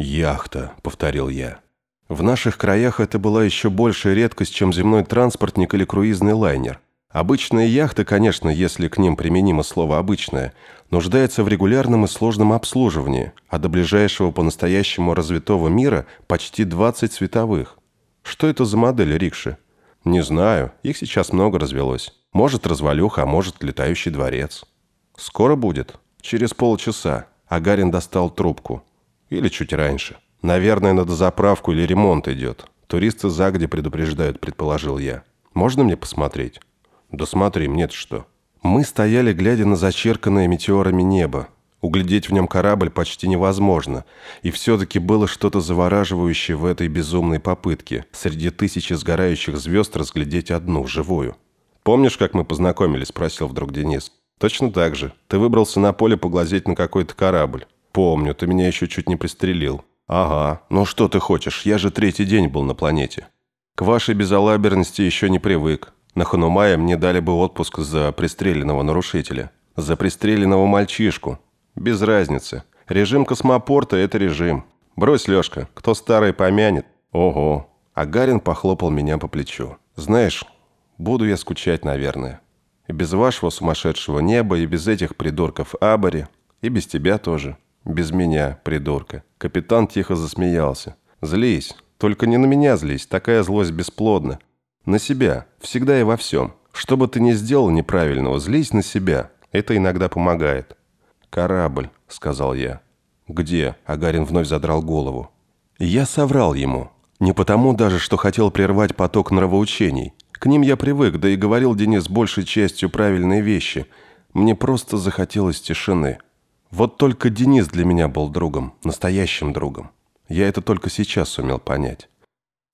«Яхта», — повторил я. В наших краях это была еще большая редкость, чем земной транспортник или круизный лайнер. Обычные яхты, конечно, если к ним применимо слово «обычное», нуждаются в регулярном и сложном обслуживании, а до ближайшего по-настоящему развитого мира почти 20 световых. Что это за модель рикши? Не знаю, их сейчас много развелось. Может, развалюха, а может, летающий дворец. Скоро будет. Через полчаса. Агарин достал трубку. Или чуть раньше. Наверное, на дозаправку или ремонт идет. Туристы загоди предупреждают, предположил я. Можно мне посмотреть? Да смотри, мне-то что. Мы стояли, глядя на зачерканное метеорами небо. Углядеть в нем корабль почти невозможно. И все-таки было что-то завораживающее в этой безумной попытке. Среди тысячи сгорающих звезд разглядеть одну, живую. «Помнишь, как мы познакомились?» – спросил вдруг Денис. «Точно так же. Ты выбрался на поле поглазеть на какой-то корабль. Помню, ты меня еще чуть не пристрелил. Ага, ну что ты хочешь, я же третий день был на планете. К вашей безалаберности еще не привык. На Ханумае мне дали бы отпуск за пристреленного нарушителя. За пристреленного мальчишку. Без разницы. Режим космопорта – это режим. Брось, Лешка, кто старый помянет. Ого. А Гарин похлопал меня по плечу. Знаешь, буду я скучать, наверное. И без вашего сумасшедшего неба, и без этих придурков Абари, и без тебя тоже. Без меня, придурка. Капитан тихо засмеялся. Злись. Только не на меня злись, такая злость бесплодна. На себя. Всегда и во всем. Что бы ты ни сделал неправильного, злись на себя. Это иногда помогает. «Корабль», — сказал я. «Где?» — Агарин вновь задрал голову. Я соврал ему. Не потому даже, что хотел прервать поток нравоучений. К ним я привык, да и говорил Денис большей частью правильные вещи. Мне просто захотелось тишины. Вот только Денис для меня был другом, настоящим другом. Я это только сейчас сумел понять.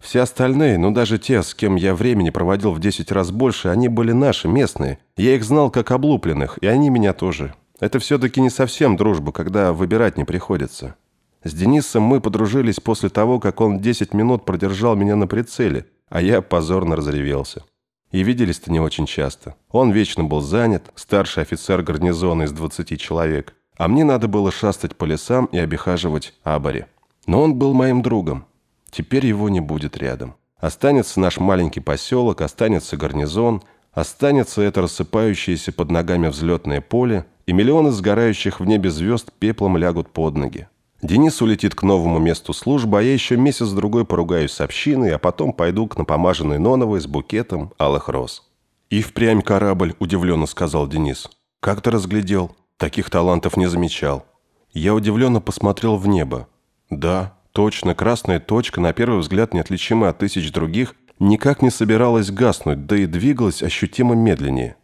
Все остальные, ну даже те, с кем я времени проводил в 10 раз больше, они были наши, местные. Я их знал как облупленных, и они меня тоже. Это все-таки не совсем дружба, когда выбирать не приходится. С Денисом мы подружились после того, как он 10 минут продержал меня на прицеле, а я позорно разревелся. И виделись-то не очень часто. Он вечно был занят, старший офицер гарнизона из 20 человек а мне надо было шастать по лесам и обихаживать Абари. Но он был моим другом. Теперь его не будет рядом. Останется наш маленький поселок, останется гарнизон, останется это рассыпающееся под ногами взлетное поле, и миллионы сгорающих в небе звезд пеплом лягут под ноги. Денис улетит к новому месту службы, а я еще месяц-другой поругаюсь с общиной, а потом пойду к напомаженной Ноновой с букетом алых роз. «И впрямь корабль», – удивленно сказал Денис. «Как ты разглядел?» Таких талантов не замечал. Я удивленно посмотрел в небо. Да, точно, красная точка, на первый взгляд неотличимая от тысяч других, никак не собиралась гаснуть, да и двигалась ощутимо медленнее.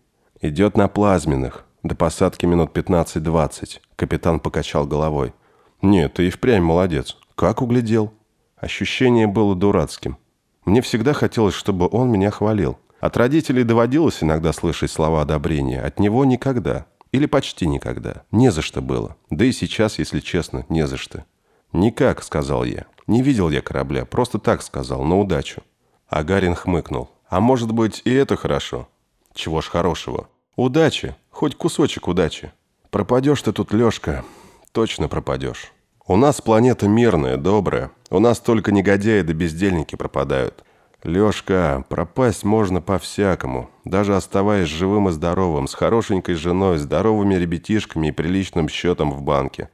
Идет на плазменных. До посадки минут 15-20. Капитан покачал головой. «Нет, ты и впрямь молодец. Как углядел?» Ощущение было дурацким. Мне всегда хотелось, чтобы он меня хвалил. От родителей доводилось иногда слышать слова одобрения, от него никогда. Или почти никогда. Не за что было. Да и сейчас, если честно, не за что. «Никак», — сказал я. «Не видел я корабля, просто так сказал, на удачу». Агарин хмыкнул. «А может быть, и это хорошо?» «Чего ж хорошего?» «Удачи, хоть кусочек удачи». «Пропадешь ты тут, Лешка, точно пропадешь. У нас планета мирная, добрая. У нас только негодяи да бездельники пропадают. «Лешка, пропасть можно по-всякому, даже оставаясь живым и здоровым, с хорошенькой женой, здоровыми ребятишками и приличным счетом в банке.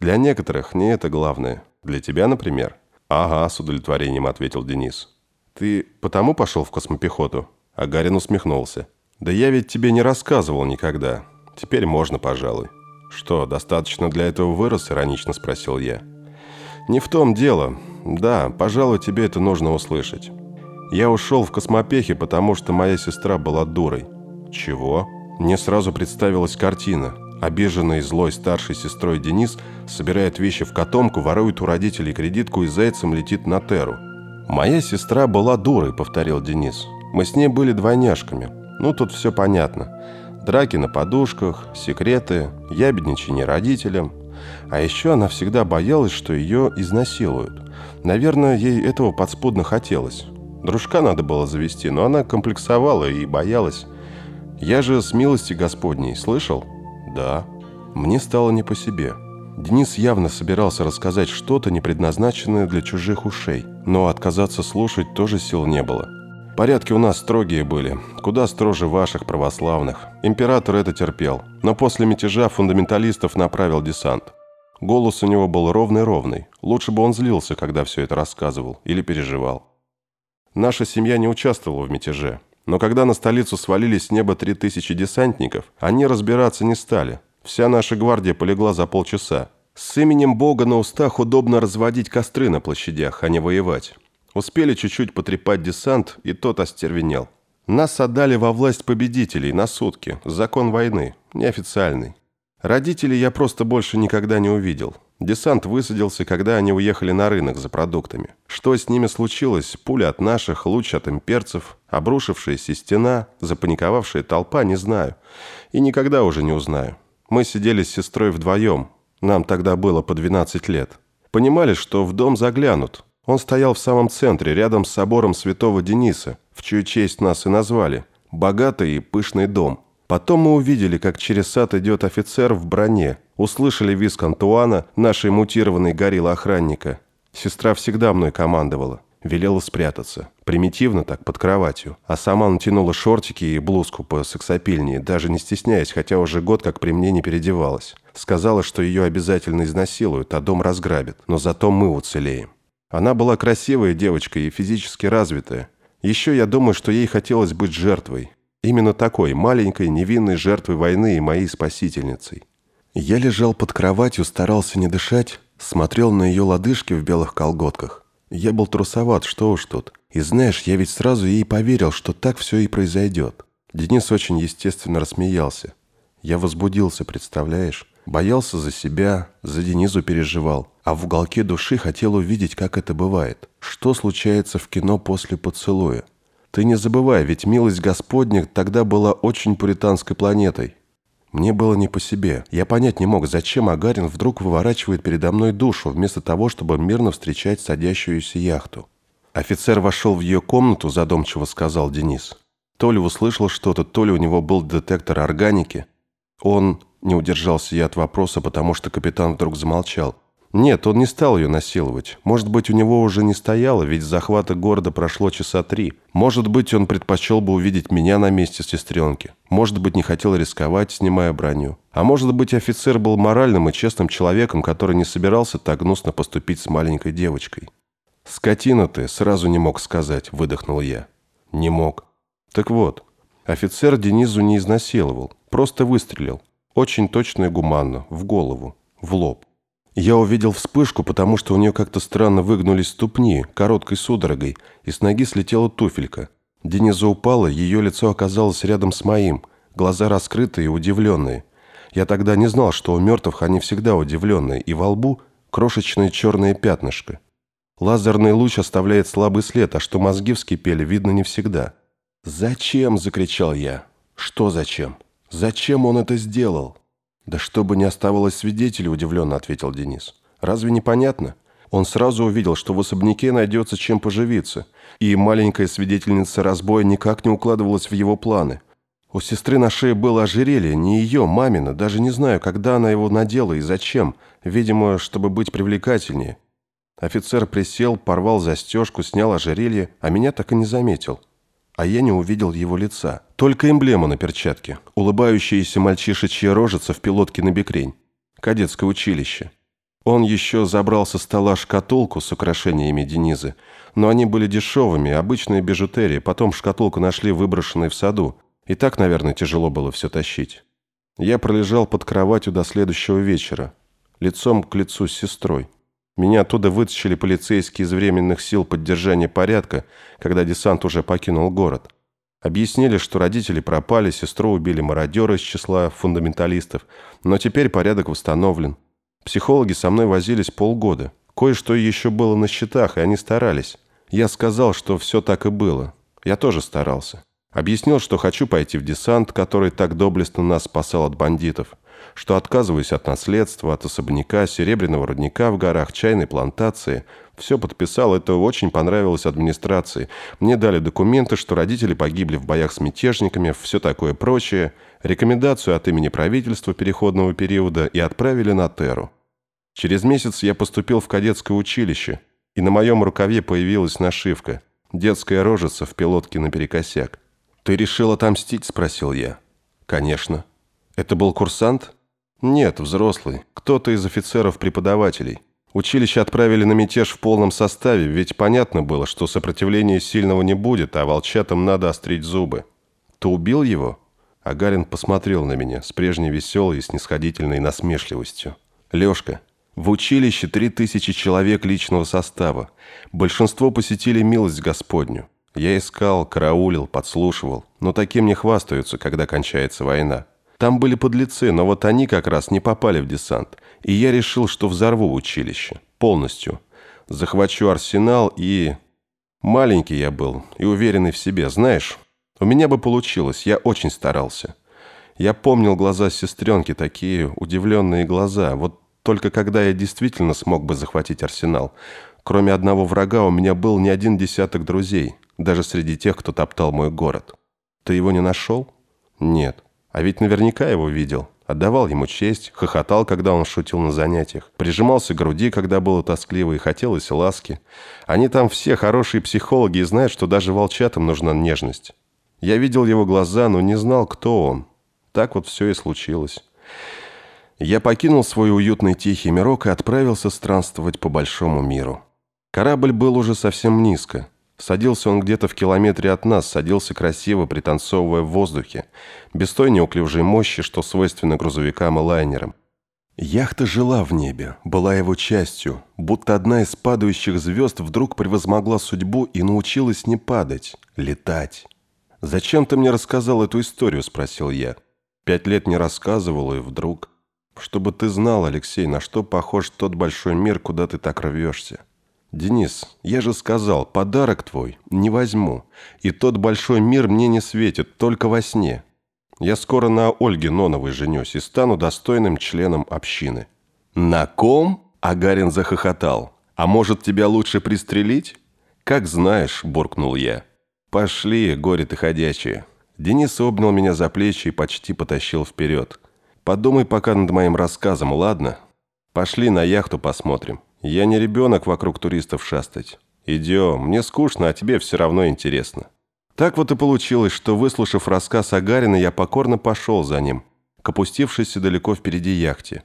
Для некоторых не это главное. Для тебя, например?» «Ага», — с удовлетворением ответил Денис. «Ты потому пошел в космопехоту?» Агарин усмехнулся. «Да я ведь тебе не рассказывал никогда. Теперь можно, пожалуй». «Что, достаточно для этого вырос?» — иронично спросил я. «Не в том дело. Да, пожалуй, тебе это нужно услышать». Я ушел в космопехе, потому что моя сестра была дурой. Чего? Мне сразу представилась картина. Обиженный и злой старшей сестрой Денис собирает вещи в котомку, ворует у родителей кредитку и зайцем летит на Теру. «Моя сестра была дурой», — повторил Денис. «Мы с ней были двойняшками. Ну, тут все понятно. Драки на подушках, секреты, ябедничание родителям. А еще она всегда боялась, что ее изнасилуют. Наверное, ей этого подспудно хотелось. Дружка надо было завести, но она комплексовала и боялась. Я же с милости Господней, слышал? Да. Мне стало не по себе. Денис явно собирался рассказать что-то, не предназначенное для чужих ушей, но отказаться слушать тоже сил не было. Порядки у нас строгие были, куда строже ваших православных. Император это терпел, но после мятежа фундаменталистов направил десант. Голос у него был ровный-ровный. Лучше бы он злился, когда все это рассказывал или переживал. Наша семья не участвовала в мятеже. Но когда на столицу свалились с неба три тысячи десантников, они разбираться не стали. Вся наша гвардия полегла за полчаса. С именем Бога на устах удобно разводить костры на площадях, а не воевать. Успели чуть-чуть потрепать десант, и тот остервенел. Нас отдали во власть победителей на сутки. Закон войны. Неофициальный. Родителей я просто больше никогда не увидел. Десант высадился, когда они уехали на рынок за продуктами. Что с ними случилось, пуля от наших, луч от имперцев, обрушившаяся стена, запаниковавшая толпа, не знаю. И никогда уже не узнаю. Мы сидели с сестрой вдвоем. Нам тогда было по 12 лет. Понимали, что в дом заглянут. Он стоял в самом центре, рядом с собором святого Дениса, в чью честь нас и назвали. Богатый и пышный дом. Потом мы увидели, как через сад идет офицер в броне. Услышали визг Антуана, нашей мутированной гориллы охранника. Сестра всегда мной командовала. Велела спрятаться. Примитивно так, под кроватью. А сама натянула шортики и блузку по сексапильнее, даже не стесняясь, хотя уже год как при мне не переодевалась. Сказала, что ее обязательно изнасилуют, а дом разграбят. Но зато мы уцелеем. Она была красивая девочка и физически развитая. Еще я думаю, что ей хотелось быть жертвой. Именно такой, маленькой, невинной жертвой войны и моей спасительницей. Я лежал под кроватью, старался не дышать, смотрел на ее лодыжки в белых колготках. Я был трусоват, что уж тут. И знаешь, я ведь сразу ей поверил, что так все и произойдет. Денис очень естественно рассмеялся. Я возбудился, представляешь? Боялся за себя, за Денизу переживал. А в уголке души хотел увидеть, как это бывает. Что случается в кино после поцелуя. Ты не забывай, ведь милость Господня тогда была очень пуританской планетой. Мне было не по себе. Я понять не мог, зачем Агарин вдруг выворачивает передо мной душу, вместо того, чтобы мирно встречать садящуюся яхту. Офицер вошел в ее комнату, задумчиво сказал Денис. То ли услышал что-то, то ли у него был детектор органики. Он... Не удержался я от вопроса, потому что капитан вдруг замолчал. Нет, он не стал ее насиловать. Может быть, у него уже не стояло, ведь захвата города прошло часа три. Может быть, он предпочел бы увидеть меня на месте сестренки. Может быть, не хотел рисковать, снимая броню. А может быть, офицер был моральным и честным человеком, который не собирался так гнусно поступить с маленькой девочкой. «Скотина ты», сразу не мог сказать, выдохнул я. Не мог. Так вот, офицер Денизу не изнасиловал, просто выстрелил. Очень точно и гуманно, в голову, в лоб. Я увидел вспышку, потому что у нее как-то странно выгнулись ступни, короткой судорогой, и с ноги слетела туфелька. Дениза упала, ее лицо оказалось рядом с моим, глаза раскрытые и удивленные. Я тогда не знал, что у мертвых они всегда удивленные, и во лбу крошечное черное пятнышко. Лазерный луч оставляет слабый след, а что мозги вскипели, видно не всегда. «Зачем?» – закричал я. «Что зачем? Зачем он это сделал?» «Да чтобы не оставалось свидетелей», – удивленно ответил Денис. «Разве не понятно? Он сразу увидел, что в особняке найдется чем поживиться, и маленькая свидетельница разбоя никак не укладывалась в его планы. У сестры на шее было ожерелье, не ее, мамина, даже не знаю, когда она его надела и зачем, видимо, чтобы быть привлекательнее». Офицер присел, порвал застежку, снял ожерелье, а меня так и не заметил а я не увидел его лица. Только эмблема на перчатке, улыбающаяся мальчишечья рожица в пилотке на бекрень. Кадетское училище. Он еще забрал со стола шкатулку с украшениями Денизы, но они были дешевыми, обычная бижутерия, потом шкатулку нашли выброшенной в саду, и так, наверное, тяжело было все тащить. Я пролежал под кроватью до следующего вечера, лицом к лицу с сестрой. Меня оттуда вытащили полицейские из временных сил поддержания порядка, когда десант уже покинул город. Объяснили, что родители пропали, сестру убили мародеры из числа фундаменталистов, но теперь порядок восстановлен. Психологи со мной возились полгода. Кое-что еще было на счетах, и они старались. Я сказал, что все так и было. Я тоже старался. Объяснил, что хочу пойти в десант, который так доблестно нас спасал от бандитов что отказываюсь от наследства, от особняка, серебряного рудника в горах, чайной плантации. Все подписал, это очень понравилось администрации. Мне дали документы, что родители погибли в боях с мятежниками, все такое прочее, рекомендацию от имени правительства переходного периода и отправили на Теру. Через месяц я поступил в кадетское училище, и на моем рукаве появилась нашивка «Детская рожица в пилотке наперекосяк». «Ты решил отомстить?» – спросил я. «Конечно». «Это был курсант?» «Нет, взрослый. Кто-то из офицеров-преподавателей. Училище отправили на мятеж в полном составе, ведь понятно было, что сопротивления сильного не будет, а волчатам надо острить зубы. Ты убил его?» Агарин посмотрел на меня с прежней веселой и снисходительной насмешливостью. «Лешка, в училище три тысячи человек личного состава. Большинство посетили милость Господню. Я искал, караулил, подслушивал, но таким не хвастаются, когда кончается война. Там были подлецы, но вот они как раз не попали в десант. И я решил, что взорву училище. Полностью. Захвачу арсенал и... Маленький я был и уверенный в себе. Знаешь, у меня бы получилось, я очень старался. Я помнил глаза сестренки, такие удивленные глаза. Вот только когда я действительно смог бы захватить арсенал. Кроме одного врага у меня был не один десяток друзей, даже среди тех, кто топтал мой город. Ты его не нашел? Нет. А ведь наверняка его видел. Отдавал ему честь, хохотал, когда он шутил на занятиях, прижимался к груди, когда было тоскливо и хотелось ласки. Они там все хорошие психологи и знают, что даже волчатам нужна нежность. Я видел его глаза, но не знал, кто он. Так вот все и случилось. Я покинул свой уютный тихий мирок и отправился странствовать по большому миру. Корабль был уже совсем низко. Садился он где-то в километре от нас, садился красиво, пританцовывая в воздухе, без той неуклюжей мощи, что свойственно грузовикам и лайнерам. Яхта жила в небе, была его частью, будто одна из падающих звезд вдруг превозмогла судьбу и научилась не падать, летать. «Зачем ты мне рассказал эту историю?» – спросил я. Пять лет не рассказывал, и вдруг... Чтобы ты знал, Алексей, на что похож тот большой мир, куда ты так рвешься. Денис, я же сказал, подарок твой не возьму. И тот большой мир мне не светит, только во сне. Я скоро на Ольге Ноновой женюсь и стану достойным членом общины». «На ком?» – Агарин захохотал. «А может, тебя лучше пристрелить?» «Как знаешь», – буркнул я. «Пошли, горе ты ходячие». Денис обнял меня за плечи и почти потащил вперед. Подумай пока над моим рассказом, ладно? Пошли на яхту посмотрим. Я не ребенок вокруг туристов шастать. Идем, мне скучно, а тебе все равно интересно. Так вот и получилось, что, выслушав рассказ Агарина, я покорно пошел за ним, к опустившейся далеко впереди яхте.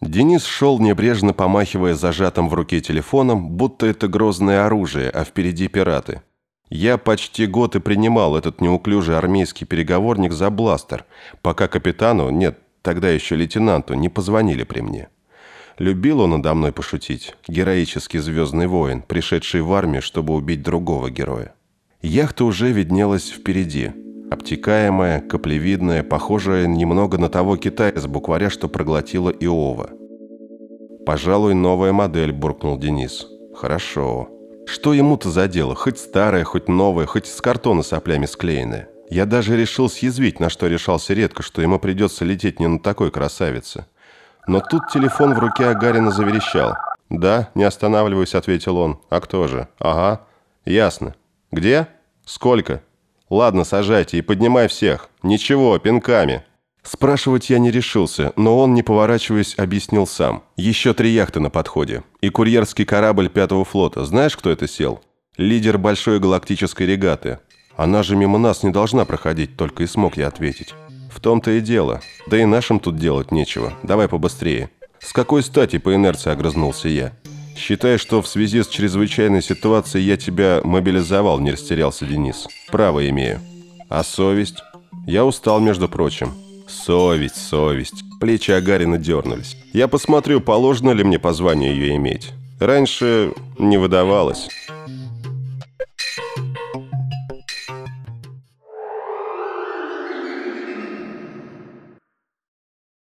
Денис шел, небрежно помахивая зажатым в руке телефоном, будто это грозное оружие, а впереди пираты. Я почти год и принимал этот неуклюжий армейский переговорник за бластер, пока капитану, нет, тогда еще лейтенанту, не позвонили при мне. Любил он надо мной пошутить, героический звездный воин, пришедший в армию, чтобы убить другого героя. Яхта уже виднелась впереди, обтекаемая, каплевидная, похожая немного на того Китая с букваря, что проглотила Иова. «Пожалуй, новая модель», – буркнул Денис. «Хорошо». Что ему-то за дело, хоть старое, хоть новое, хоть с картона соплями склеенное? Я даже решил съязвить, на что решался редко, что ему придется лететь не на такой красавице. Но тут телефон в руке Агарина заверещал. «Да, не останавливаюсь», — ответил он. «А кто же?» «Ага. Ясно. Где? Сколько?» «Ладно, сажайте и поднимай всех. Ничего, пинками». Спрашивать я не решился, но он, не поворачиваясь, объяснил сам. Еще три яхты на подходе. И курьерский корабль Пятого флота. Знаешь, кто это сел? Лидер большой галактической регаты. Она же мимо нас не должна проходить, только и смог я ответить. В том-то и дело. Да и нашим тут делать нечего. Давай побыстрее. С какой стати по инерции огрызнулся я? Считай, что в связи с чрезвычайной ситуацией я тебя мобилизовал, не растерялся Денис. Право имею. А совесть? Я устал, между прочим. Совесть, совесть. Плечи Агарина дернулись. Я посмотрю, положено ли мне по званию ее иметь. Раньше не выдавалось.